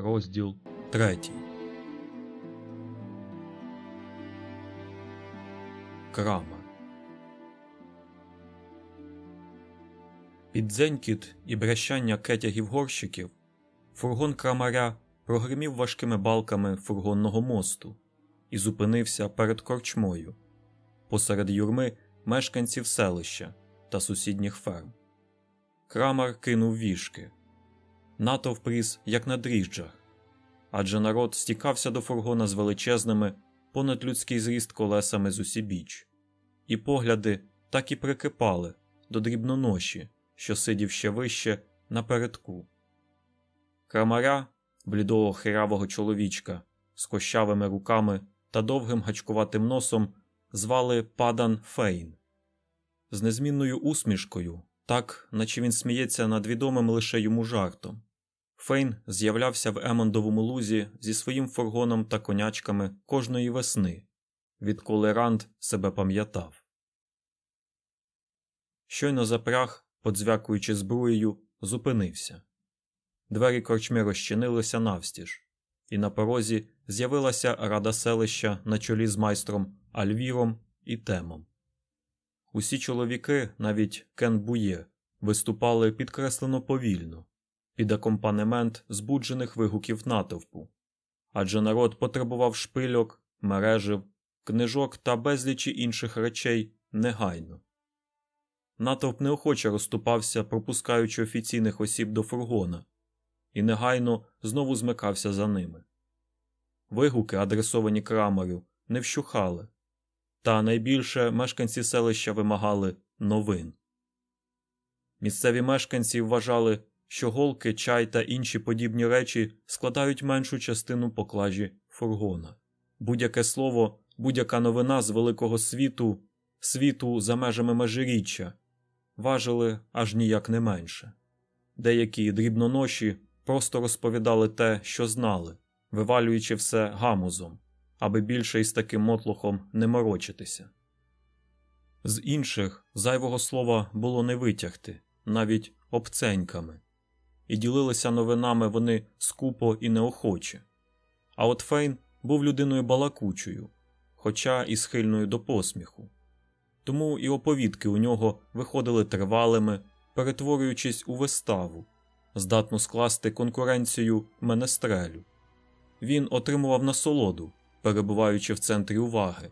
Розділ третій. Крама. Під дзенькіт і брящання кетягів горщиків фургон крамаря прогримів важкими балками фургонного мосту і зупинився перед корчмою посеред юрми мешканців селища та сусідніх ферм. Крамар кинув вішки. Натовп ріс, як на дріжджах, адже народ стікався до фургона з величезними, понад людський зріст колесами з усібіч, і погляди так і прикипали до дрібноноші, що сидів ще вище напередку. Крамаря, блідого хиравого чоловічка з кощавими руками та довгим гачкуватим носом, звали Падан Фейн. З незмінною усмішкою, так наче він сміється над відомим лише йому жартом. Фейн з'являвся в Емондовому лузі зі своїм фургоном та конячками кожної весни, відколи Ранд себе пам'ятав. Щойно запряг, подзвякуючи збруєю, зупинився. Двері корчми розчинилися навстіж, і на порозі з'явилася рада селища на чолі з майстром Альвіром і Темом. Усі чоловіки, навіть Кен Бує, виступали підкреслено повільно, під акомпанемент збуджених вигуків натовпу, адже народ потребував шпильок, мережив, книжок та безлічі інших речей негайно. Натовп неохоче розступався, пропускаючи офіційних осіб до фургона, і негайно знову змикався за ними. Вигуки, адресовані крамарю, не вщухали, та найбільше мешканці селища вимагали новин. Місцеві мешканці вважали, що голки, чай та інші подібні речі складають меншу частину поклажі фургона. Будь-яке слово, будь-яка новина з великого світу, світу за межами межиріччя, важили аж ніяк не менше. Деякі дрібноноші просто розповідали те, що знали, вивалюючи все гамузом, аби більше із таким мотлухом не морочитися. З інших зайвого слова було не витягти, навіть обценьками, і ділилися новинами вони скупо і неохоче. А от Фейн був людиною балакучою, хоча і схильною до посміху. Тому і оповідки у нього виходили тривалими, перетворюючись у виставу, здатну скласти конкуренцію менестрелю. Він отримував насолоду, перебуваючи в центрі уваги,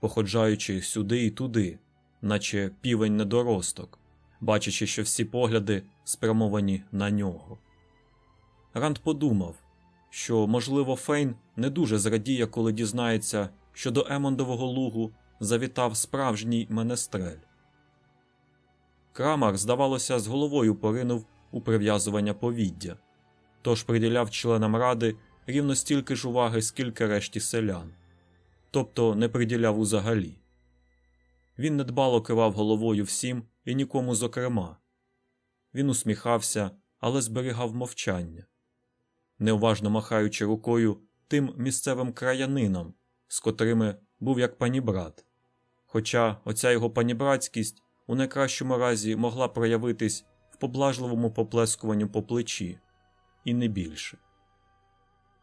походжаючи сюди і туди, наче півень недоросток, бачачи, що всі погляди спрямовані на нього. Ранд подумав, що, можливо, Фейн не дуже зрадіє, коли дізнається, що до Емондового лугу завітав справжній менестрель. Крамар, здавалося, з головою поринув у прив'язування повіддя, тож приділяв членам ради рівно стільки ж уваги, скільки решті селян, тобто не приділяв узагалі. Він недбало кивав головою всім і нікому зокрема. Він усміхався, але зберігав мовчання, неуважно махаючи рукою тим місцевим краянинам, з котрими був як панібрат. Хоча оця його панібратськість у найкращому разі могла проявитись в поблажливому поплескуванню по плечі, і не більше.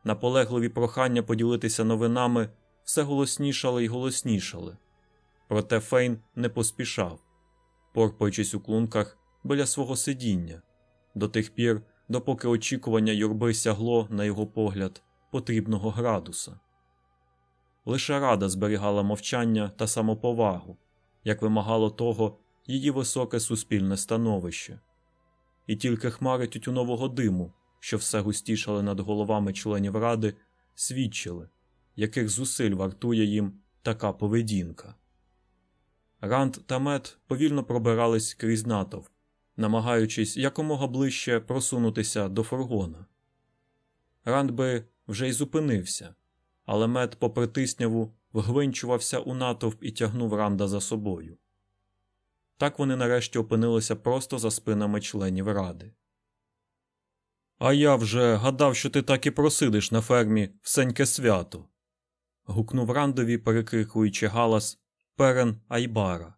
Наполегливі прохання поділитися новинами все голоснішали й голоснішали, проте Фейн не поспішав, порпаючись у клунках біля свого сидіння до тих пір, допоки очікування юрби сягло, на його погляд, потрібного градуса. Лише рада зберігала мовчання та самоповагу, як вимагало того її високе суспільне становище, і тільки хмари тютюнового диму, що все густішали над головами членів ради, свідчили, яких зусиль вартує їм така поведінка. Ранд та мед повільно пробирались крізь натовп, намагаючись якомога ближче просунутися до фургона. Ранд би вже й зупинився, але мед, попри тисняву, вгвинчувався у натовп і тягнув Ранда за собою. Так вони нарешті опинилися просто за спинами членів ради. А я вже гадав, що ти так і просидиш на фермі всеньке свято. гукнув Рандові, перекрикуючи галас Перен Айбара.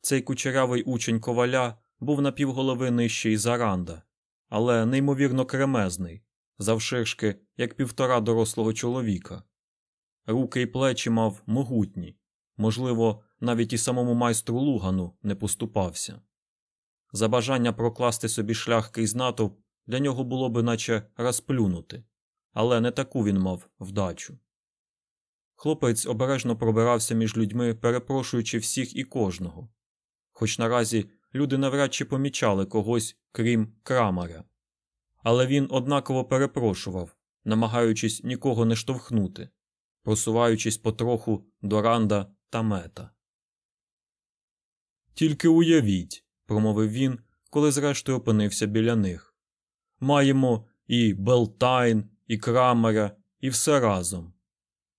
Цей кучерявий учень коваля був на півголови нижчий за Ранда, але неймовірно кремезний, завширшки, як півтора дорослого чоловіка. Руки й плечі мав могутні, можливо, навіть і самому майстру Лугану не поступався. За бажання прокласти собі шлях крізь натовп для нього було би наче розплюнути, але не таку він мав вдачу. Хлопець обережно пробирався між людьми, перепрошуючи всіх і кожного, хоч наразі люди навряд чи помічали когось, крім крамаря. Але він однаково перепрошував, намагаючись нікого не штовхнути, просуваючись потроху до ранда та мета. Тільки уявіть, промовив він, коли зрештою опинився біля них. Маємо і Белтайн, і Крамера, і все разом.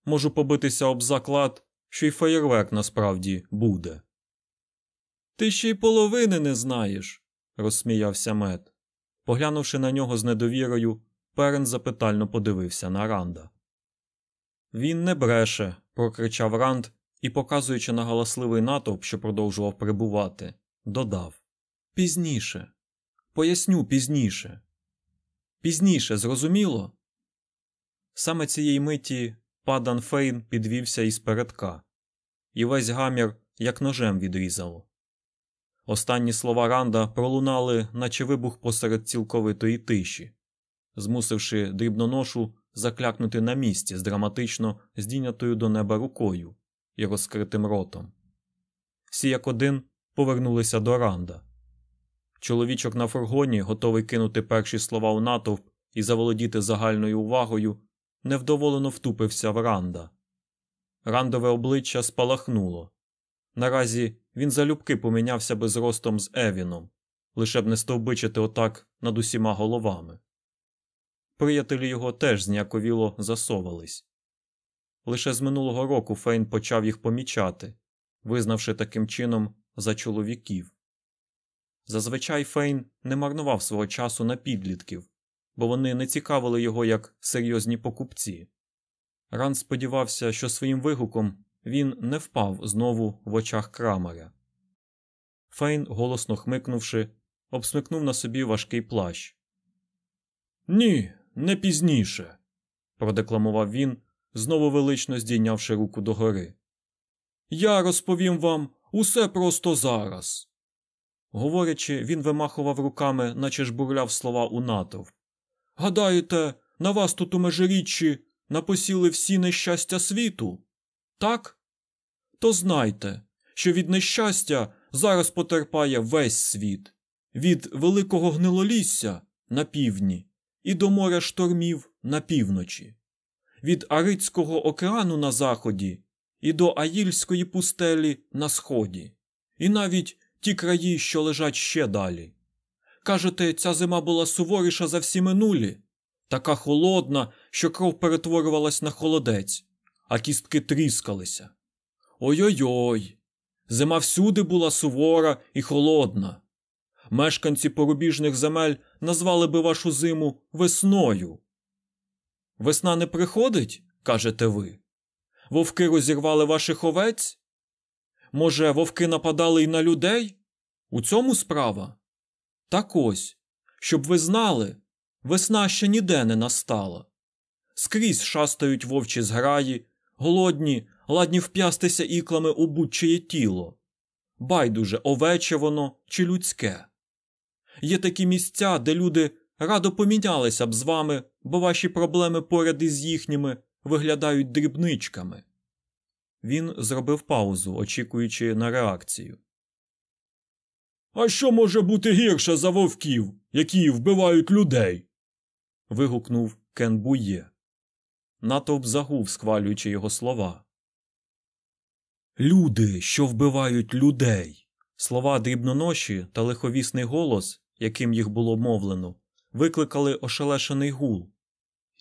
Можу побитися об заклад, що й феєрверк насправді буде. Ти ще й половини не знаєш, розсміявся мед. Поглянувши на нього з недовірою, Перен запитально подивився на Ранда. Він не бреше, прокричав Ранд і, показуючи на галасливий натовп, що продовжував прибувати, додав Пізніше. Поясню пізніше. Пізніше, зрозуміло? Саме цієї миті падан Фейн підвівся із передка, і весь гамір як ножем відрізало. Останні слова Ранда пролунали, наче вибух посеред цілковитої тиші, змусивши дрібноношу заклякнути на місці з драматично здійнятою до неба рукою і розкритим ротом. Всі як один повернулися до Ранда. Чоловічок на фургоні, готовий кинути перші слова у натовп і заволодіти загальною увагою, невдоволено втупився в Ранда. Рандове обличчя спалахнуло. Наразі він залюбки помінявся би зростом з Евіном, лише б не стовбичити отак над усіма головами. Приятелі його теж зняковіло засовались. Лише з минулого року Фейн почав їх помічати, визнавши таким чином за чоловіків. Зазвичай Фейн не марнував свого часу на підлітків, бо вони не цікавили його як серйозні покупці. Ран сподівався, що своїм вигуком він не впав знову в очах крамаря. Фейн, голосно хмикнувши, обсмикнув на собі важкий плащ. Ні, не пізніше, продекламував він, знову велично здійнявши руку догори. Я розповім вам усе просто зараз. Говорячи, він вимахував руками, наче ж бурляв слова у натовп. Гадаєте, на вас тут у межиріччі напосіли всі нещастя світу? Так? То знайте, що від нещастя зараз потерпає весь світ, від великого гнилолісся на півдні і до моря штормів на півночі, від Арицького океану на заході і до Аїльської пустелі на сході, і навіть ті краї, що лежать ще далі. Кажете, ця зима була суворіша за всі минулі, така холодна, що кров перетворювалась на холодець, а кістки тріскалися. Ой-ой-ой. Зима всюди була сувора і холодна. Мешканці порубіжних земель назвали би вашу зиму весною. Весна не приходить, кажете ви. Вовки розірвали ваших овець? Може, вовки нападали й на людей? У цьому справа? Так ось, щоб ви знали, весна ще ніде не настала. Скрізь шастають вовчі зграї, голодні, ладні вп'ястися іклами у будь-чиє тіло. Байдуже, овече воно чи людське. Є такі місця, де люди радо помінялися б з вами, бо ваші проблеми поряд із їхніми виглядають дрібничками. Він зробив паузу, очікуючи на реакцію. А що може бути гірше за вовків, які вбивають людей? вигукнув Кен Бує. Натовп загув, схвалюючи його слова. Люди, що вбивають людей. Слова дрібноноші та лиховісний голос, яким їх було мовлено, викликали ошелешений гул,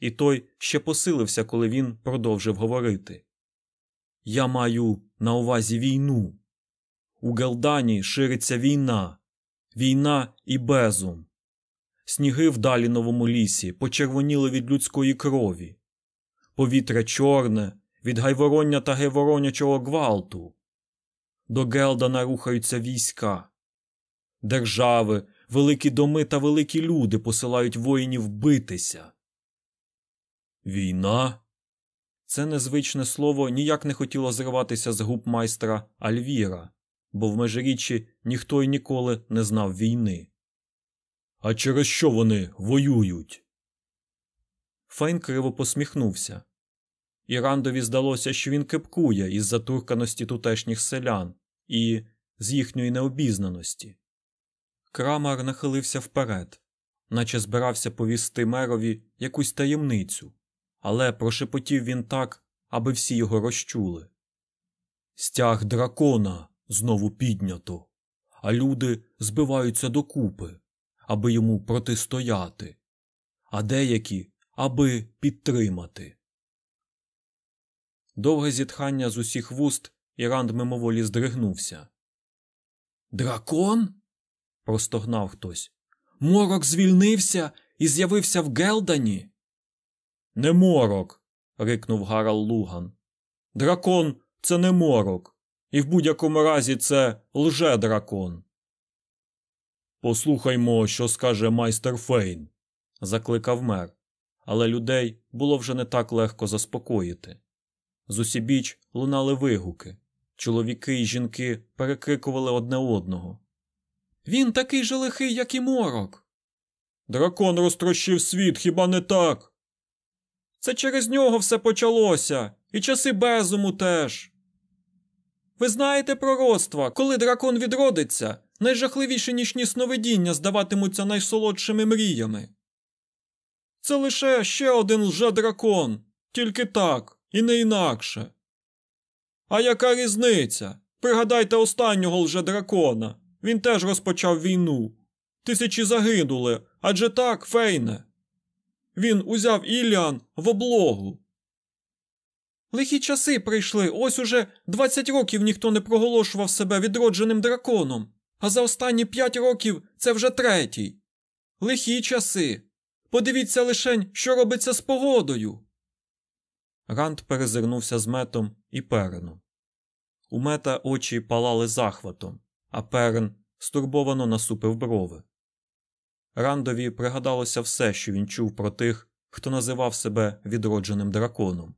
і той ще посилився, коли він продовжив говорити. Я маю на увазі війну. У Гелдані шириться війна, війна і безум. Сніги в Даліновому лісі почервоніли від людської крові, повітря чорне від гайвороння та гайворонячого гвалту. До Гелдана рухаються війська. Держави, великі доми та великі люди посилають воїнів битися. Війна? Це незвичне слово ніяк не хотіло зриватися з губ майстра Альвіра, бо в межиріччі ніхто й ніколи не знав війни. А через що вони воюють? Фейн криво посміхнувся. Ірандові здалося, що він кипкує із затурканості тутешніх селян і з їхньої необізнаності. Крамар нахилився вперед, наче збирався повісти мерові якусь таємницю, але прошепотів він так, аби всі його розчули. Стяг дракона знову піднято, а люди збиваються докупи, аби йому протистояти, а деякі аби підтримати. Довге зітхання з усіх вуст Іранд мимоволі здригнувся. Дракон? простогнав хтось. Морок звільнився і з'явився в Гелдані. Не морок. рикнув Гарал Луган. Дракон це не морок, і в будь-якому разі це лже-дракон. Послухаймо, що скаже майстер Фейн, закликав мер, але людей було вже не так легко заспокоїти. З усібіч лунали вигуки. Чоловіки і жінки перекрикували одне одного. Він такий же лихий, як і морок. Дракон розтрощив світ, хіба не так? Це через нього все почалося, і часи безуму теж. Ви знаєте пророцтва, коли дракон відродиться, найжахливіші нічні сновидіння здаватимуться найсолодшими мріями. Це лише ще один лже-дракон, тільки так, і не інакше. А яка різниця? Пригадайте останнього лже-дракона. Він теж розпочав війну. Тисячі загинули, адже так, Фейне. Він узяв Іліан в облогу. Лихі часи прийшли, ось уже 20 років ніхто не проголошував себе відродженим драконом, а за останні п'ять років це вже третій. Лихі часи. Подивіться лишень, що робиться з погодою. Ранд перезирнувся з метом і переном. У мета очі палали захватом, а перен стурбовано насупив брови. Рандові пригадалося все, що він чув про тих, хто називав себе відродженим драконом.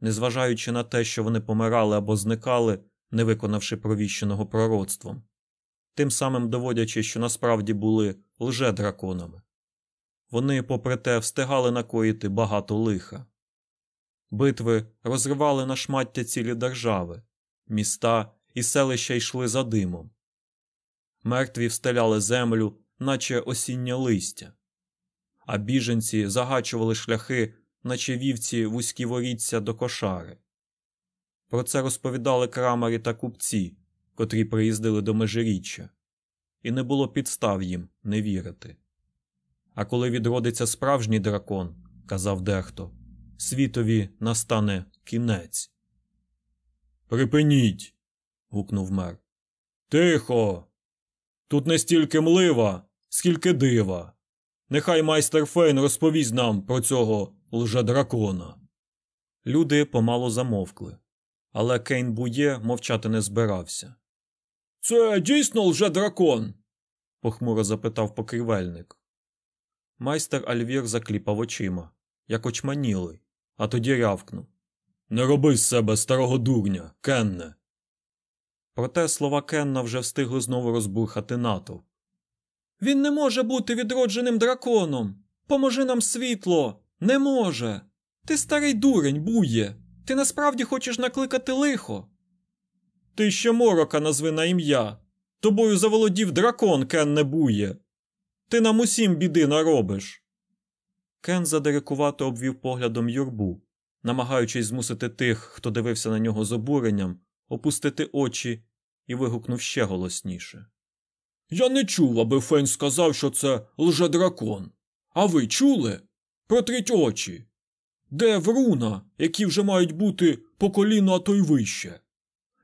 Незважаючи на те, що вони помирали або зникали, не виконавши провіщеного пророцтвом, тим самим доводячи, що насправді були лже-драконами. Вони, попри те, встигали накоїти багато лиха. Битви розривали на шмаття цілі держави, міста і селища йшли за димом. Мертві встеляли землю, наче осіннє листя, а біженці загачували шляхи, наче вівці вузькі воріться до кошари. Про це розповідали крамарі та купці, котрі приїздили до межиріччя, і не було підстав їм не вірити. А коли відродиться справжній дракон, казав дехто, світові настане кінець. Припиніть. гукнув мер. Тихо. Тут не стільки млива, скільки дива. Нехай майстер Фейн розповість нам про цього лжедракона. Люди помалу замовкли, але Кейн Бує мовчати не збирався. Це дійсно лжедракон? похмуро запитав покривельник. Майстер Альвір закліпав очима, як очманілий, а тоді рявкнув Не роби з себе старого дурня, Кенне. Проте слова Кенна вже встигли знову розбурхати натовп. Він не може бути відродженим драконом. Поможи нам світло. Не може. Ти старий дурень, бує. Ти насправді хочеш накликати лихо. Ти ще морока назви на ім'я. Тобою заволодів дракон, Кенне бує. Ти нам усім біди наробиш. Кен задирикувато обвів поглядом юрбу, намагаючись змусити тих, хто дивився на нього з обуренням, опустити очі і вигукнув ще голосніше. Я не чув, аби Фень сказав, що це лжедракон. А ви чули? Протріть очі. Де вруна, які вже мають бути по коліну, а то й вище?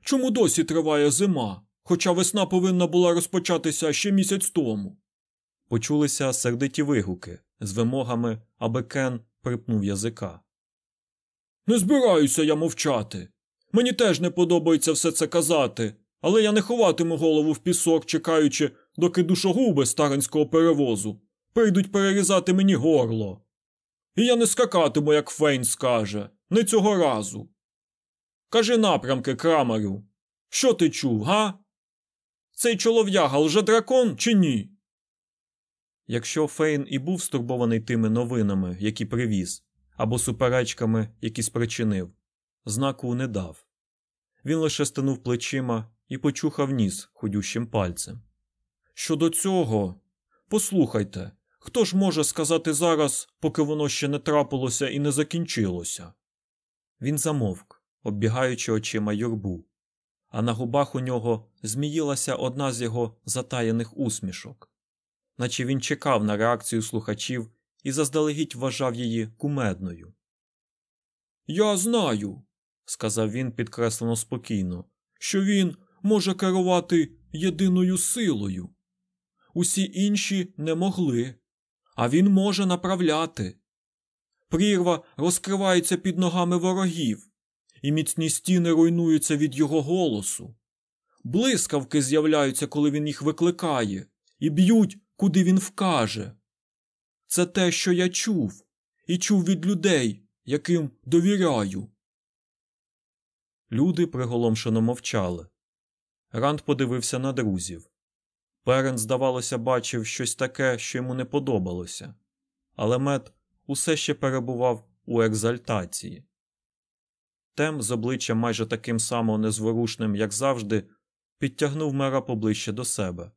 Чому досі триває зима, хоча весна повинна була розпочатися ще місяць тому? Почулися сердиті вигуки з вимогами, аби Кен припнув язика. Не збираюся я мовчати. Мені теж не подобається все це казати, але я не ховатиму голову в пісок, чекаючи, доки душогуби старинського перевозу прийдуть перерізати мені горло. І я не скакатиму, як Фейн скаже, не цього разу. Кажи напрямки, крамарю. Що ти чув, га? Цей чолов'яга лже дракон чи ні? Якщо Фейн і був стурбований тими новинами, які привіз, або суперечками, які спричинив, знаку не дав. Він лише стинув плечима і почухав ніс ходющим пальцем. Щодо цього, послухайте, хто ж може сказати зараз, поки воно ще не трапилося і не закінчилося? Він замовк, оббігаючи очима юрбу, а на губах у нього зміїлася одна з його затаєних усмішок, наче він чекав на реакцію слухачів і заздалегідь вважав її кумедною. Я знаю, сказав він підкреслено спокійно, що він може керувати єдиною силою. Усі інші не могли, а він може направляти. Прірва розкривається під ногами ворогів, і міцні стіни руйнуються від його голосу. Блискавки з'являються, коли він їх викликає, і б'ють, куди він вкаже. Це те, що я чув, і чув від людей, яким довіряю. Люди приголомшено мовчали. Ранд подивився на друзів. Перен, здавалося, бачив щось таке, що йому не подобалося, але мед усе ще перебував у екзальтації. Тем, з обличчям майже таким само незворушним, як завжди, підтягнув мера поближче до себе.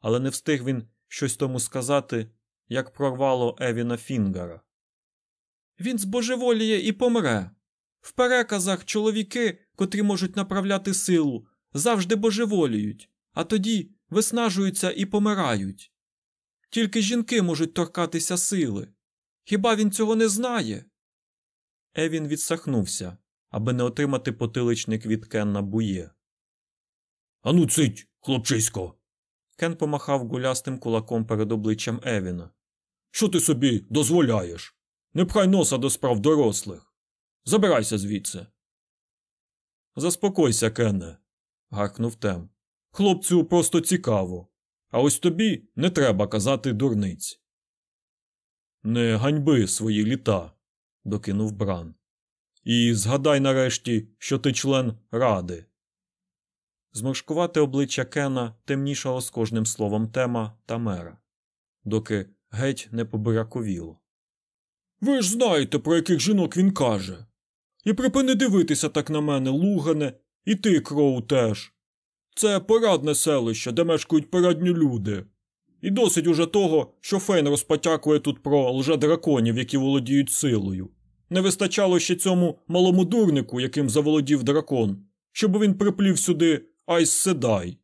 Але не встиг він щось тому сказати, як прорвало Евіна Фінгара. Він збожеволіє і помре. В переказах чоловіки, котрі можуть направляти силу, завжди божеволіють, а тоді виснажуються і помирають. Тільки жінки можуть торкатися сили. Хіба він цього не знає? Евін відсахнувся, аби не отримати потиличник від Кенна Бує. Ану, цить, хлопчисько. Кен помахав гулястим кулаком перед обличчям Евіна. Що ти собі дозволяєш? Не пхай носа до справ дорослих. Забирайся звідси. Заспокойся, Кенне, гаркнув Тем. Хлопцю просто цікаво. А ось тобі не треба казати дурниць. Не ганьби свої літа, докинув Бран. І згадай нарешті, що ти член ради. Зморшкувате обличчя Кена темнішало з кожним словом тема та мера, доки геть не побираковіло. Ви ж знаєте, про яких жінок він каже. І припини дивитися так на мене, Лугане, і ти, Кроу, теж. Це порадне селище, де мешкають порадні люди. І досить уже того, що Фейн розпотякує тут про лжедраконів, які володіють силою. Не вистачало ще цьому малому дурнику, яким заволодів дракон, щоб він приплів сюди Айс Седай.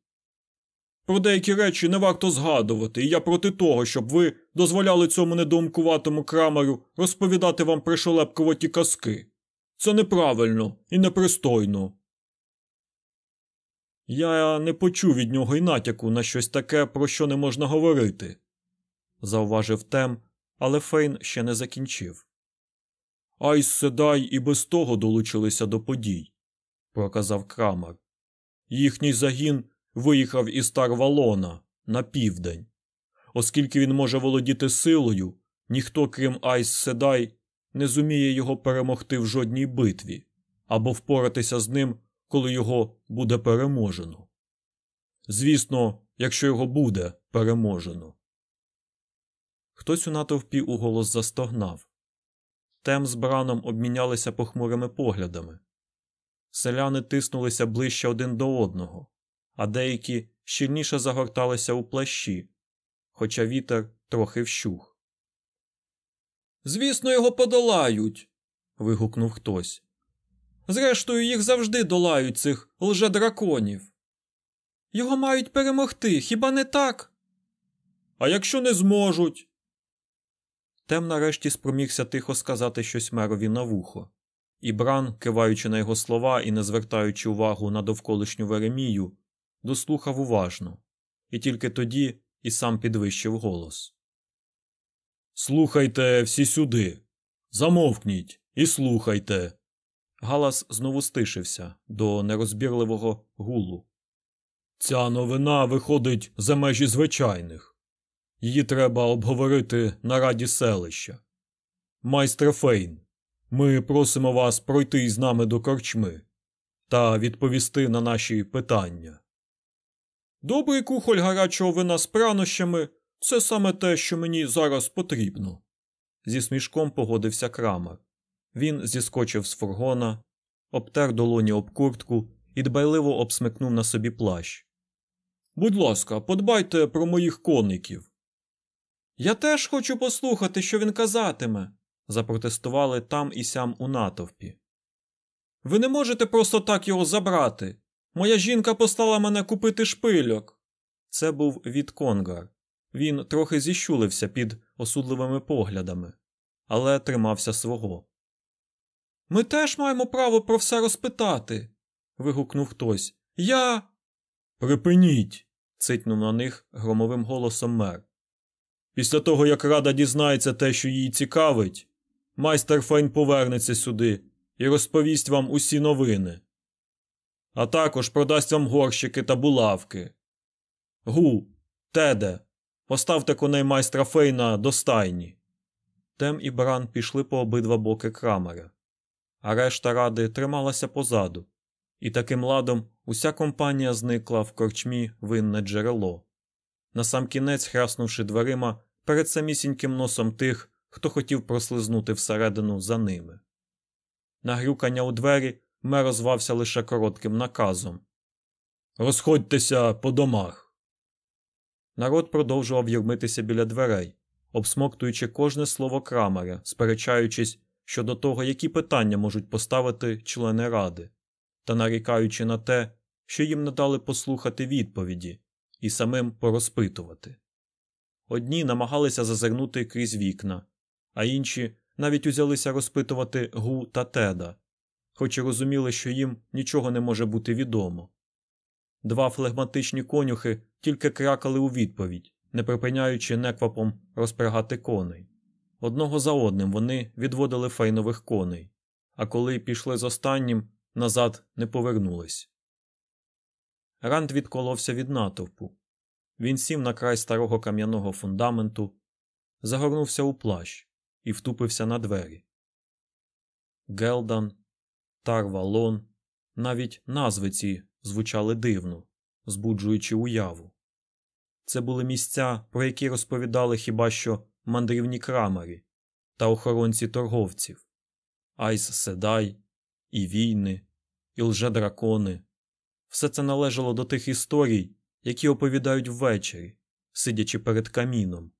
Про деякі речі не варто згадувати, і я проти того, щоб ви дозволяли цьому недоумкуватому крамеру розповідати вам пришелепкуваті казки. Це неправильно і непристойно. Я не почув від нього й натяку на щось таке, про що не можна говорити, зауважив Тем, але Фейн ще не закінчив. Айс Седай і без того долучилися до подій, проказав Крамер. Їхній загін виїхав із Тарвалона на південь. Оскільки він може володіти силою, ніхто, крім Айс Седай, не зуміє його перемогти в жодній битві або впоратися з ним, коли його буде переможено. Звісно, якщо його буде переможено. Хтось у натовпі уголос застогнав. Тем з Браном обмінялися похмурими поглядами. Селяни тиснулися ближче один до одного, а деякі щільніше загорталися у плащі, хоча вітер трохи вщух. Звісно, його подолають. вигукнув хтось. Зрештою, їх завжди долають цих лжедраконів. Його мають перемогти, хіба не так? А якщо не зможуть. Тем нарешті спромігся тихо сказати щось мерові на вухо, і Бран, киваючи на його слова і не звертаючи увагу на довколишню Веремію, дослухав уважно, і тільки тоді і сам підвищив голос. Слухайте всі сюди. Замовкніть і слухайте. Галас знову стишився до нерозбірливого гулу. Ця новина виходить за межі звичайних. Її треба обговорити на раді селища. Майстре Фейн, ми просимо вас пройти із нами до корчми та відповісти на наші питання. Добрий кухоль гарячого вина з пранощами це саме те, що мені зараз потрібно. Зі смішком погодився крамер. Він зіскочив з фургона, обтер долоні об куртку і дбайливо обсмикнув на собі плащ. Будь ласка, подбайте про моїх коників. Я теж хочу послухати, що він казатиме, запротестували там і сям у натовпі. Ви не можете просто так його забрати. Моя жінка послала мене купити шпильок. Це був від Конгар. Він трохи зіщулився під осудливими поглядами, але тримався свого. Ми теж маємо право про все розпитати. вигукнув хтось. Я. Припиніть. цитнув на них громовим голосом мер. Після того, як рада дізнається те, що її цікавить, майстер Фейн повернеться сюди і розповість вам усі новини, а також продасть вам горщики та булавки. Гу, теде, поставте коней майстра Фейна до стайні. Тем і Бран пішли по обидва боки крамера, а решта ради трималася позаду, і таким ладом уся компанія зникла в корчмі винне джерело, насамкінець хряснувши дверима перед самісіньким носом тих, хто хотів прослизнути всередину за ними. Нагрюкання у двері мер озвався лише коротким наказом Розходьтеся по домах. Народ продовжував юрмитися біля дверей, обсмоктуючи кожне слово крамера, сперечаючись щодо того, які питання можуть поставити члени ради, та нарікаючи на те, що їм не дали послухати відповіді і самим порозпитувати. Одні намагалися зазирнути крізь вікна, а інші навіть узялися розпитувати Гу та Теда, хоч і розуміли, що їм нічого не може бути відомо. Два флегматичні конюхи тільки крякали у відповідь, не припиняючи неквапом розпрягати коней. Одного за одним вони відводили фейнових коней, а коли пішли з останнім, назад не повернулись. Ранд відколовся від натовпу. Він сів на край старого кам'яного фундаменту, загорнувся у плащ і втупився на двері. Гелдан, Тарвалон, навіть назви ці звучали дивно, збуджуючи уяву. Це були місця, про які розповідали хіба що мандрівні крамарі та охоронці торговців, Айс Седай, і війни, і лжедракони. Все це належало до тих історій, які оповідають ввечері, сидячи перед каміном,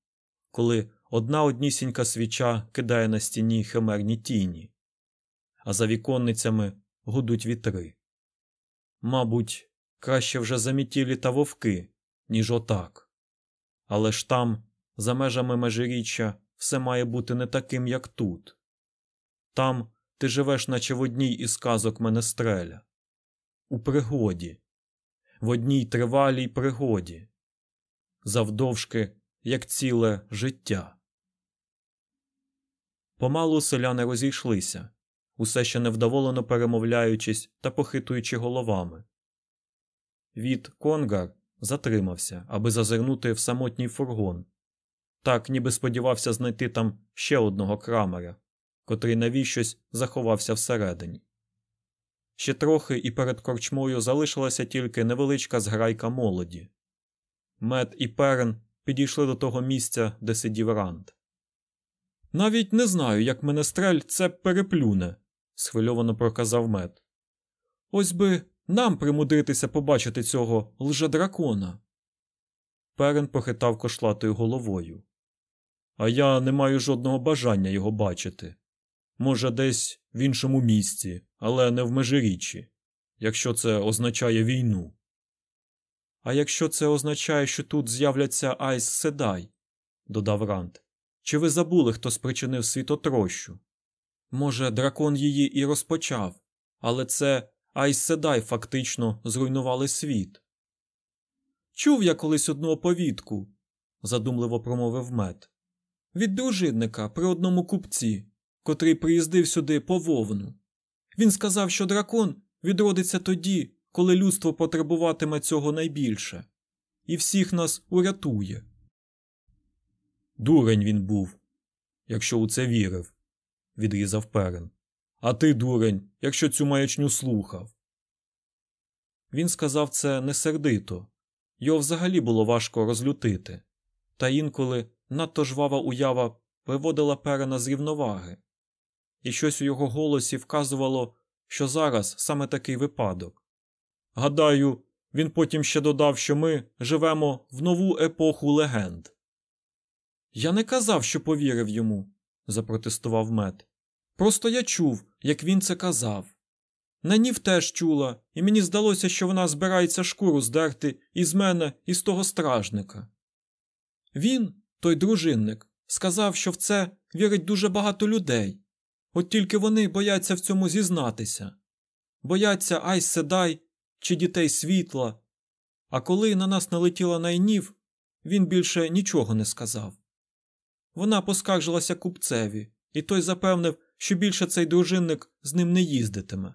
коли одна однісінька свіча кидає на стіні химерні тіні, а за віконницями гудуть вітри. Мабуть, краще вже замітілі та вовки, ніж отак. Але ж там, за межами межиріччя, все має бути не таким, як тут. Там ти живеш, наче в одній із казок Менестреля, у пригоді, в одній тривалій пригоді, завдовжки, як ціле життя. Помалу селяни розійшлися, усе ще невдоволено перемовляючись та похитуючи головами. Від Конгар затримався, аби зазирнути в самотній фургон. Так, ніби сподівався знайти там ще одного крамера, котрий навіщось заховався всередині. Ще трохи і перед корчмою залишилася тільки невеличка зграйка молоді. Мед і перен підійшли до того місця, де сидів Ранд. Навіть не знаю, як менестрель це переплюне, схвильовано проказав мед. Ось би нам примудритися побачити цього лжедракона. Перен похитав кошлатою головою. А я не маю жодного бажання його бачити. Може, десь в іншому місці, але не в межиріччі, якщо це означає війну. А якщо це означає, що тут з'являться Айс Седай, додав Ранд. Чи ви забули, хто спричинив світотрощу? Може, дракон її і розпочав, але це Айс Седай фактично зруйнували світ. Чув я колись одну оповідку, задумливо промовив мед. Від дружинника при одному купці, котрий приїздив сюди по вовну. Він сказав, що дракон відродиться тоді, коли людство потребуватиме цього найбільше, і всіх нас урятує. Дурень він був, якщо у це вірив, відрізав перен. А ти, дурень, якщо цю маячню слухав. Він сказав це не сердито, його взагалі було важко розлютити, та інколи надто жвава уява виводила перена з рівноваги, і щось у його голосі вказувало, що зараз саме такий випадок. Гадаю, він потім ще додав, що ми живемо в нову епоху легенд. Я не казав, що повірив йому, запротестував мед. Просто я чув, як він це казав. Нанів теж чула, і мені здалося, що вона збирається шкуру здерти із мене і з того стражника. Він, той дружинник, сказав, що в це вірить дуже багато людей, от тільки вони бояться в цьому зізнатися, бояться Айс Седай чи дітей світла. А коли на нас налетіла найнів, він більше нічого не сказав. Вона поскаржилася купцеві, і той запевнив, що більше цей дружинник з ним не їздитиме.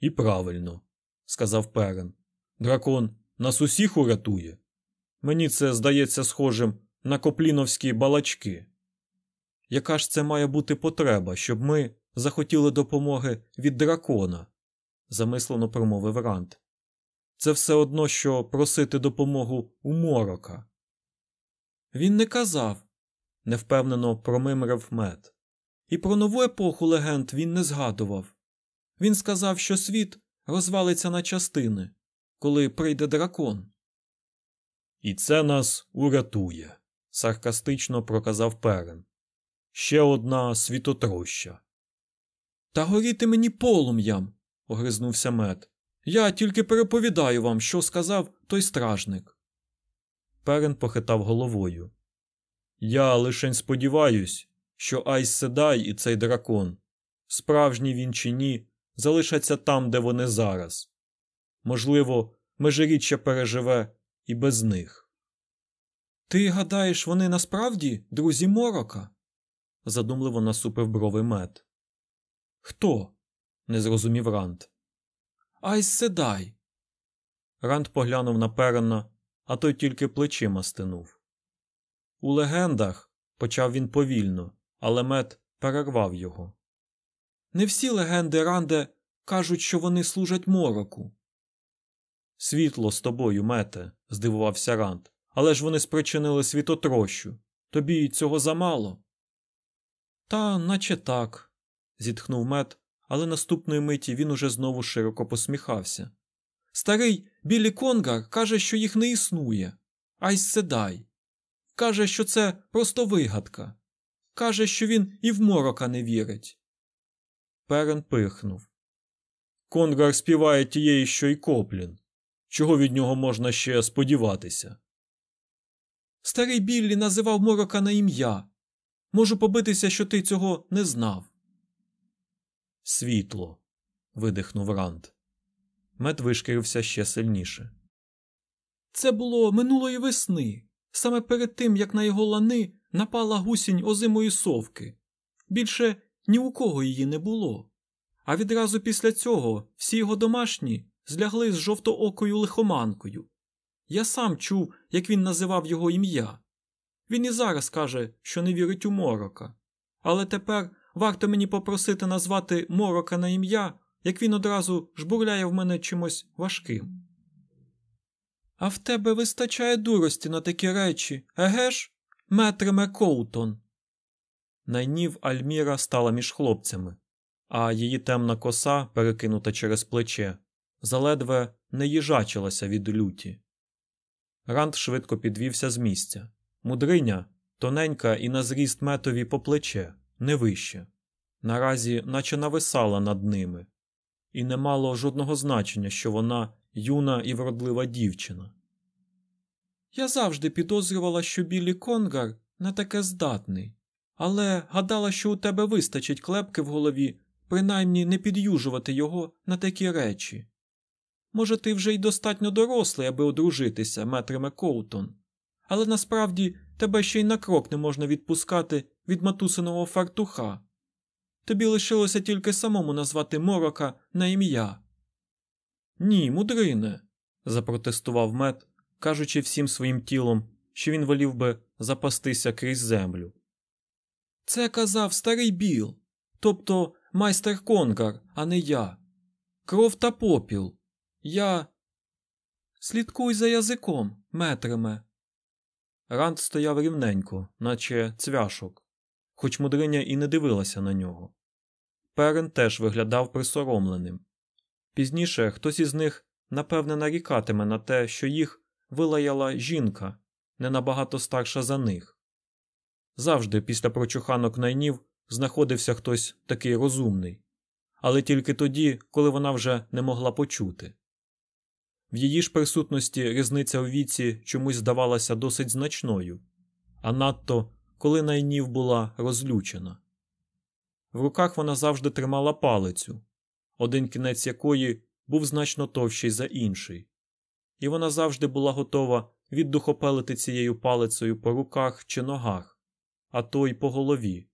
І правильно, сказав Перен. Дракон нас усіх урятує. Мені це здається схожим на копліновські балачки. Яка ж це має бути потреба, щоб ми захотіли допомоги від дракона? замислено промовив Рант. Це все одно, що просити допомогу у морока. Він не казав, невпевнено промимрив мед. І про нову епоху легенд він не згадував. Він сказав, що світ розвалиться на частини, коли прийде дракон. І це нас урятує, саркастично проказав Перен. Ще одна світотроща. Та горіти мені полум'ям, огризнувся мед. Я тільки переповідаю вам, що сказав той стражник. Перен похитав головою. Я лишень сподіваюсь, що Айс Седай і цей дракон, справжній він чи ні, залишаться там, де вони зараз. Можливо, межиріччя переживе і без них. Ти гадаєш, вони насправді друзі морока? задумливо насупив брови мед. Хто? не зрозумів Ранд. Айс седай. Ранд поглянув на Перена, а той тільки плечима стинув. У легендах почав він повільно, але мед перервав його. Не всі легенди Ранде кажуть, що вони служать мороку. Світло з тобою, мете, здивувався Ранд. Але ж вони спричинили світотрощу. Тобі цього замало. Та наче так, зітхнув мед, але наступної миті він уже знову широко посміхався. Старий Білі Конгар каже, що їх не існує. Айс седай. Каже, що це просто вигадка. Каже, що він і в морока не вірить. Перен пихнув. Конгар співає тієї, що й Коплін. Чого від нього можна ще сподіватися? Старий Біллі називав морока на ім'я. Можу побитися, що ти цього не знав. Світло. видихнув Ранд. Мед вишкірився ще сильніше. Це було минулої весни, саме перед тим, як на його лани напала гусінь озимої совки. Більше ні у кого її не було. А відразу після цього всі його домашні злягли з жовтоокою лихоманкою. Я сам чув, як він називав його ім'я. Він і зараз каже, що не вірить у морока. Але тепер варто мені попросити назвати морока на ім'я, як він одразу жбурляє в мене чимось важким. А в тебе вистачає дурості на такі речі, еге ж, метриме Коутон. Найнів Альміра стала між хлопцями, а її темна коса, перекинута через плече, заледве не їжачилася від люті. Ранд швидко підвівся з місця. Мудриня тоненька і на зріст метові по плече, не вище. Наразі, наче нависала над ними, і не мало жодного значення, що вона юна і вродлива дівчина. Я завжди підозрювала, що Білі Конгар не таке здатний, але гадала, що у тебе вистачить клепки в голові, принаймні не під'южувати його на такі речі. Може, ти вже й достатньо дорослий, аби одружитися, метриме Коутон, але насправді тебе ще й на крок не можна відпускати від матусиного фартуха. Тобі лишилося тільки самому назвати морока на ім'я. Ні, мудрине, запротестував мед, кажучи всім своїм тілом, що він волів би запастися крізь землю. Це казав старий Біл, тобто майстер Конгар, а не я. Кров та попіл. Я. Слідкуй за язиком, метриме. Ранд стояв рівненько, наче цвяшок, хоч мудриня і не дивилася на нього. Перен теж виглядав присоромленим. Пізніше хтось із них, напевне, нарікатиме на те, що їх вилаяла жінка, не набагато старша за них. Завжди після прочуханок найнів знаходився хтось такий розумний, але тільки тоді, коли вона вже не могла почути. В її ж присутності різниця у віці чомусь здавалася досить значною, а надто коли найнів була розлючена. В руках вона завжди тримала палицю, один кінець якої був значно товщий за інший, і вона завжди була готова віддухопелити цією палицею по руках чи ногах, а то й по голові,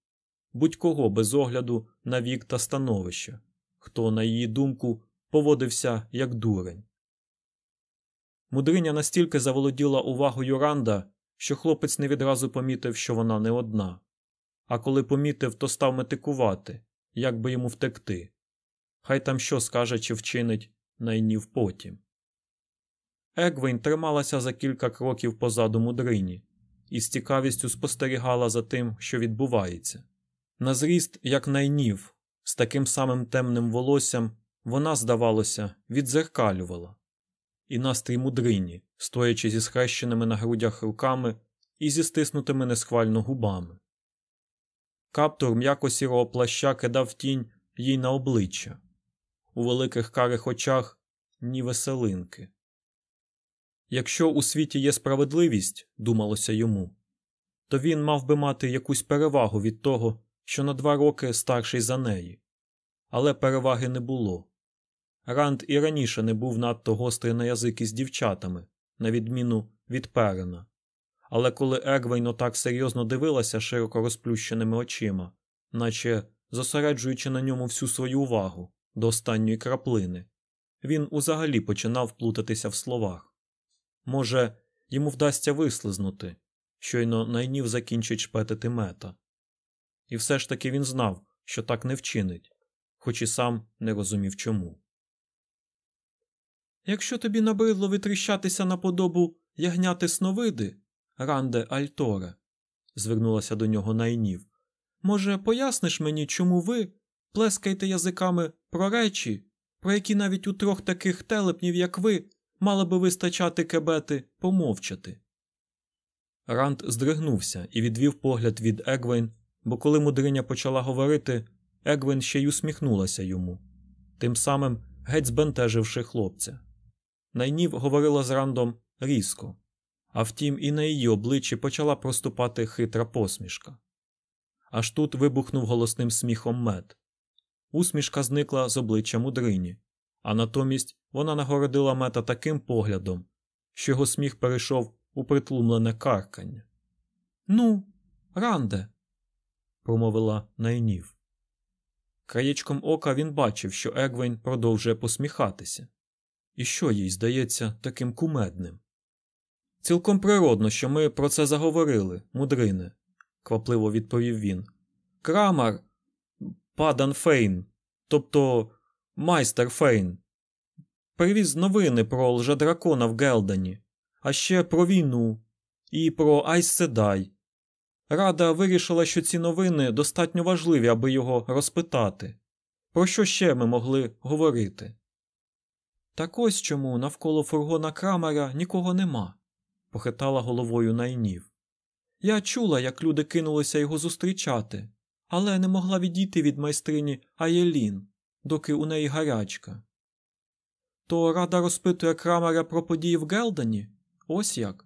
будь-кого без огляду на вік та становище, хто, на її думку, поводився як дурень. Мудриня настільки заволоділа увагою Ранда, що хлопець не відразу помітив, що вона не одна, а коли помітив, то став метикувати, як би йому втекти. Хай там що скаже чи вчинить найнів потім. Егвейн трималася за кілька кроків позаду мудрині і з цікавістю спостерігала за тим, що відбувається. На зріст, як найнів, з таким самим темним волоссям, вона, здавалося, відзеркалювала. І настрій мудрині, стоячи зі схрещеними на грудях руками і зі стиснутими несхвально губами. Каптур м'яко сірого плаща кидав тінь їй на обличчя, у великих карих очах ні веселинки. Якщо у світі є справедливість, думалося йому, то він мав би мати якусь перевагу від того, що на два роки старший за неї, але переваги не було. Ранд і раніше не був надто гострий на язик із дівчатами, на відміну від перена. Але коли Егвейн отак серйозно дивилася широко розплющеними очима, наче зосереджуючи на ньому всю свою увагу до останньої краплини, він узагалі починав плутатися в словах. Може, йому вдасться вислизнути, щойно найнів закінчить шпетити мета. І все ж таки він знав, що так не вчинить, хоч і сам не розумів чому. Якщо тобі набридло витріщатися на подобу ягняти сновиди, Ранде Альторе, звернулася до нього найнів, може, поясниш мені, чому ви плескаєте язиками про речі, про які навіть у трьох таких телепнів, як ви, мало би вистачати кебети помовчати. Ранд здригнувся і відвів погляд від Егвейн, бо коли мудриня почала говорити, Егвейн ще й усміхнулася йому, тим самим геть збентеживши хлопця. Найнів говорила з Рандом різко, а втім, і на її обличчі почала проступати хитра посмішка. Аж тут вибухнув голосним сміхом мед. Усмішка зникла з обличчя мудрині, а натомість вона нагородила мета таким поглядом, що його сміх перейшов у притлумлене каркання. Ну, Ранде, промовила найнів. Краєчком ока він бачив, що Егвейн продовжує посміхатися. І що їй здається таким кумедним? Цілком природно, що ми про це заговорили, мудрине, квапливо відповів він. Крамар, падан Фейн, тобто майстер Фейн, привіз новини про лжедракона в Гелдані, а ще про війну і про Айс Седай. Рада вирішила, що ці новини достатньо важливі, аби його розпитати. Про що ще ми могли говорити? Так ось чому навколо фургона Крамера нікого нема, похитала головою найнів. Я чула, як люди кинулися його зустрічати, але не могла відійти від майстрині Аєлін, доки у неї гарячка. То рада розпитує Крамера про події в Гелдані? Ось як.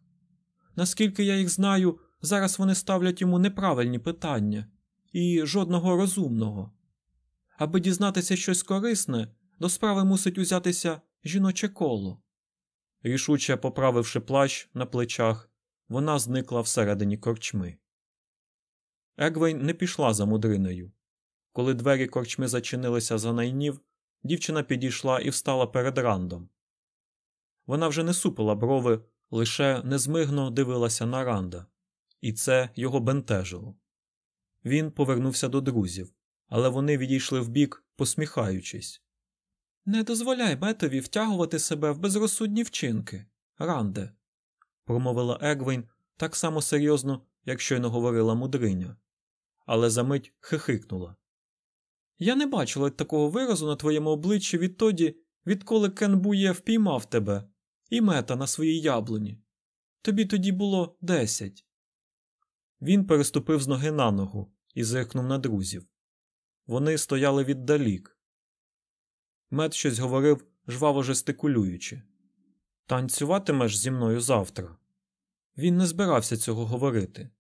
Наскільки я їх знаю, зараз вони ставлять йому неправильні питання і жодного розумного. Аби дізнатися щось корисне, до справи мусить узятися жіноче коло. Рішуче поправивши плащ на плечах, вона зникла всередині корчми. Егвейн не пішла за мудриною. Коли двері корчми зачинилися за найнів, дівчина підійшла і встала перед рандом. Вона вже не супила брови, лише незмигно дивилася на ранда, і це його бентежило. Він повернувся до друзів, але вони відійшли вбік, посміхаючись. Не дозволяй метові втягувати себе в безрозсудні вчинки, Ранде, промовила Егвін так само серйозно, як щойно говорила мудриня, але за мить хихикнула. Я не бачила такого виразу на твоєму обличчі відтоді, відколи Кен Бує впіймав тебе і мета на своїй яблуні. Тобі тоді було десять. Він переступив з ноги на ногу і зиркнув на друзів. Вони стояли віддалік. Мед щось говорив, жваво жестикулюючи. Танцюватимеш зі мною завтра. Він не збирався цього говорити.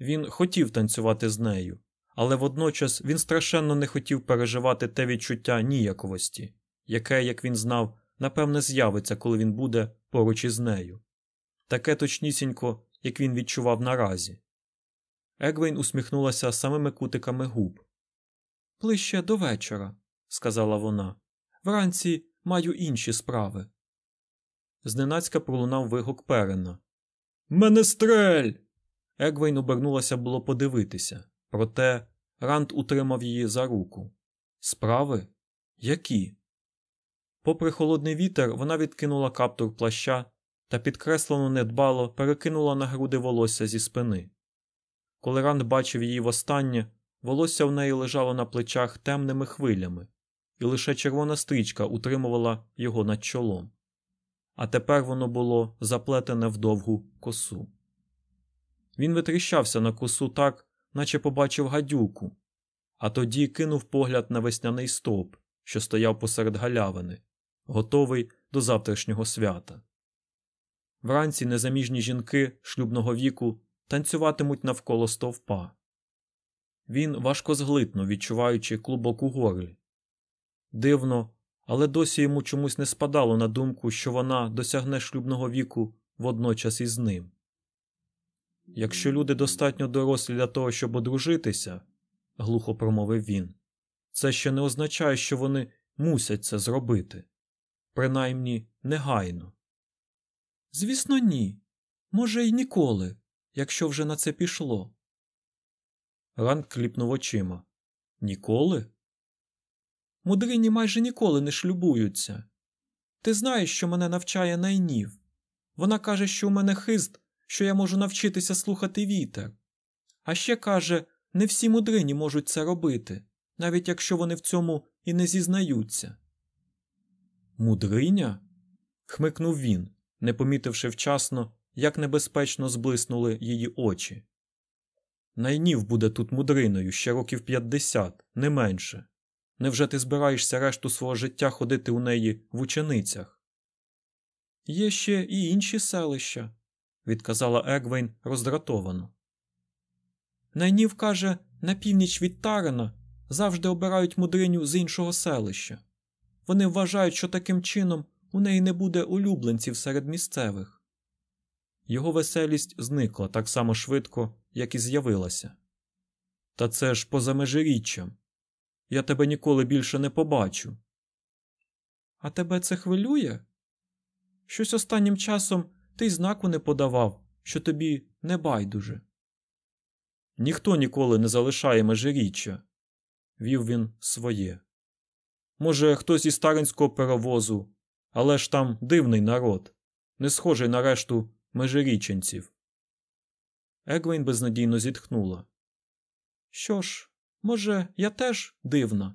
Він хотів танцювати з нею, але водночас він страшенно не хотів переживати те відчуття ніяковості, яке, як він знав, напевне, з'явиться, коли він буде поруч із нею. Таке точнісінько, як він відчував наразі. Егвейн усміхнулася самими кутиками губ. Ближче до вечора, сказала вона. Вранці маю інші справи. Зненацька пролунав вигук перена. Менестрель! Егвейн обернулася було подивитися, проте Ранд утримав її за руку. Справи? Які? Попри холодний вітер, вона відкинула каптур плаща та підкреслено недбало перекинула на груди волосся зі спини. Коли Ранд бачив її востаннє, волосся в неї лежало на плечах темними хвилями, і лише червона стрічка утримувала його над чолом. А тепер воно було заплетене в довгу косу. Він витріщався на косу так, наче побачив гадюку, а тоді кинув погляд на весняний стовп, що стояв посеред галявини, готовий до завтрашнього свята. Вранці незаміжні жінки шлюбного віку танцюватимуть навколо стовпа. Він важко зглитнув, відчуваючи клубок у горлі. Дивно, але досі йому чомусь не спадало на думку, що вона досягне шлюбного віку водночас із ним. Якщо люди достатньо дорослі для того, щоб одружитися, глухо промовив він, це ще не означає, що вони мусять це зробити, принаймні негайно. Звісно, ні. Може, й ніколи, якщо вже на це пішло. Ранд кліпнув очима. Ніколи? Мудрині майже ніколи не шлюбуються. Ти знаєш, що мене навчає найнів. Вона каже, що у мене хист, що я можу навчитися слухати вітер. А ще каже, не всі мудрині можуть це робити, навіть якщо вони в цьому і не зізнаються. Мудриня? хмикнув він, не помітивши вчасно, як небезпечно зблиснули її очі. Найнів буде тут мудриною ще років п'ятдесят, не менше. Невже ти збираєшся решту свого життя ходити у неї в ученицях? Є ще і інші селища, відказала Егвейн роздратовано. Найнів каже, на північ від Тарена завжди обирають мудриню з іншого селища. Вони вважають, що таким чином у неї не буде улюбленців серед місцевих. Його веселість зникла так само швидко, як і з'явилася. Та це ж поза межиріччям. Я тебе ніколи більше не побачу. А тебе це хвилює? Щось останнім часом ти й знаку не подавав, що тобі не байдуже. Ніхто ніколи не залишає межиріччя, вів він своє. Може, хтось із старинського перевозу, але ж там дивний народ, не схожий на решту межиріченців. Егвейн безнадійно зітхнула. Що ж, може, я теж дивна?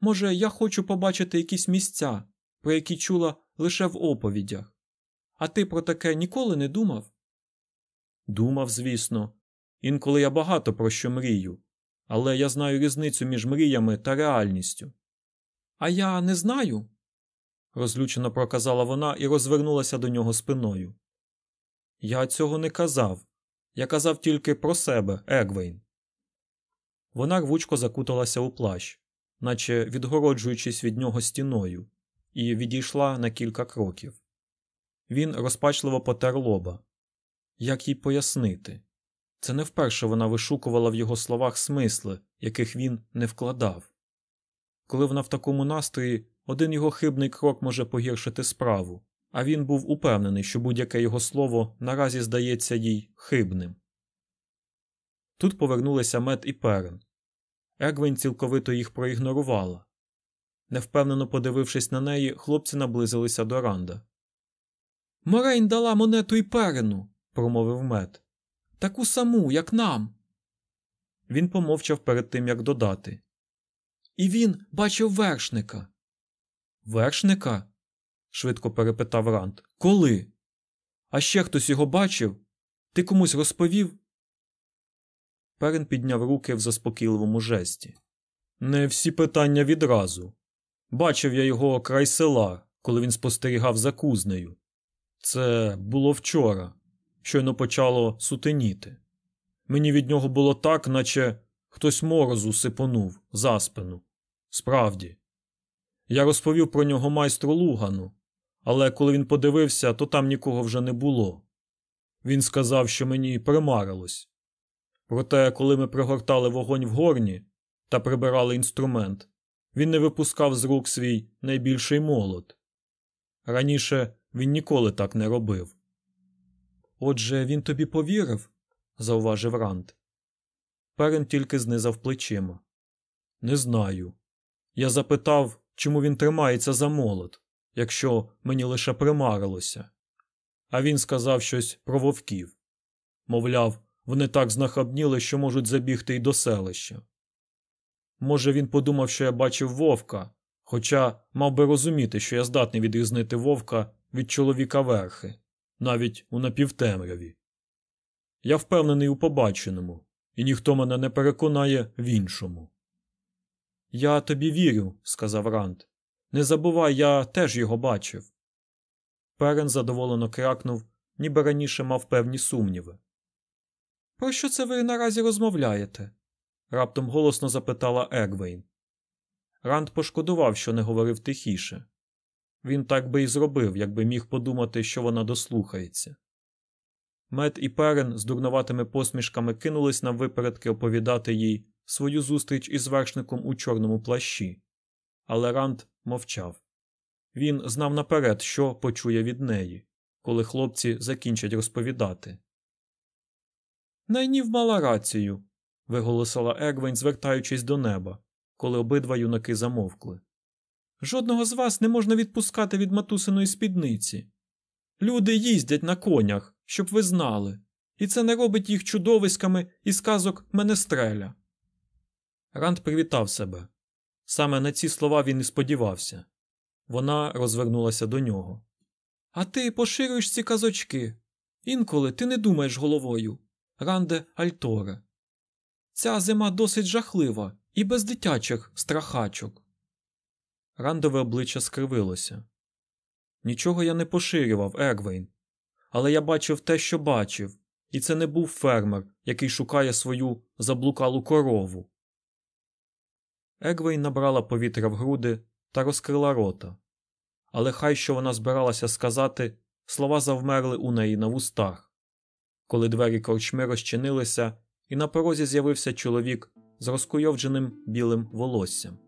Може, я хочу побачити якісь місця, про які чула лише в оповідях. А ти про таке ніколи не думав? Думав, звісно. Інколи я багато про що мрію, але я знаю різницю між мріями та реальністю. А я не знаю, розлючено проказала вона і розвернулася до нього спиною. Я цього не казав. Я казав тільки про себе, Егвейн. Вона рвучко закуталася у плащ, наче відгороджуючись від нього стіною, і відійшла на кілька кроків. Він розпачливо потер лоба. Як їй пояснити? Це не вперше вона вишукувала в його словах смисли, яких він не вкладав. Коли вона в такому настрої, один його хибний крок може погіршити справу, а він був упевнений, що будь-яке його слово наразі здається їй хибним. Тут повернулися мед і перен. Егвін цілковито їх проігнорувала. Невпевнено подивившись на неї, хлопці наблизилися до Ранда. Морейн дала монету і перену, промовив мед. Таку саму, як нам. Він помовчав перед тим, як додати. І він бачив вершника. Вершника? швидко перепитав Ранд. Коли? А ще хтось його бачив? Ти комусь розповів? Перен підняв руки в заспокійливому жесті. Не всі питання відразу. Бачив я його край села, коли він спостерігав за кузнею. Це було вчора, щойно почало сутеніти. Мені від нього було так, наче хтось морозу сипонув за спину. Справді. Я розповів про нього майстру Лугану, але коли він подивився, то там нікого вже не було. Він сказав, що мені примарилось. Проте, коли ми пригортали вогонь в горні та прибирали інструмент, він не випускав з рук свій найбільший молот. Раніше він ніколи так не робив. Отже, він тобі повірив? зауважив Рант. Перен тільки знизав плечима. Не знаю. Я запитав, чому він тримається за молот, якщо мені лише примарилося. А він сказав щось про вовків. Мовляв, вони так знахабніли, що можуть забігти й до селища. Може, він подумав, що я бачив вовка, хоча мав би розуміти, що я здатний відрізнити вовка від чоловіка верхи, навіть у напівтемряві. Я впевнений у побаченому, і ніхто мене не переконає в іншому. Я тобі вірю, сказав Ранд. Не забувай, я теж його бачив. Перен задоволено крякнув, ніби раніше мав певні сумніви. Про що це ви наразі розмовляєте? раптом голосно запитала Егвейн. Ранд пошкодував, що не говорив тихіше. Він так би і зробив, якби міг подумати, що вона дослухається. Мед і перен з дурнуватими посмішками кинулись на випередки оповідати їй свою зустріч із вершником у чорному плащі, але Ранд мовчав. Він знав наперед, що почує від неї, коли хлопці закінчать розповідати. Найнів мала рацію, виголосила Егвень, звертаючись до неба, коли обидва юнаки замовкли. Жодного з вас не можна відпускати від матусиної спідниці. Люди їздять на конях, щоб ви знали, і це не робить їх чудовиськами і сказок Менестреля. Ранд привітав себе. Саме на ці слова він і сподівався. Вона розвернулася до нього. А ти поширюєш ці казочки. Інколи ти не думаєш головою. Ранде Альторе. Ця зима досить жахлива і без дитячих страхачок. Рандове обличчя скривилося. Нічого я не поширював, Егвейн. Але я бачив те, що бачив, і це не був фермер, який шукає свою заблукалу корову. Егвейн набрала повітря в груди та розкрила рота. Але хай що вона збиралася сказати, слова завмерли у неї на вустах. Коли двері корчми розчинилися, і на порозі з'явився чоловік з розкуйовдженим білим волоссям.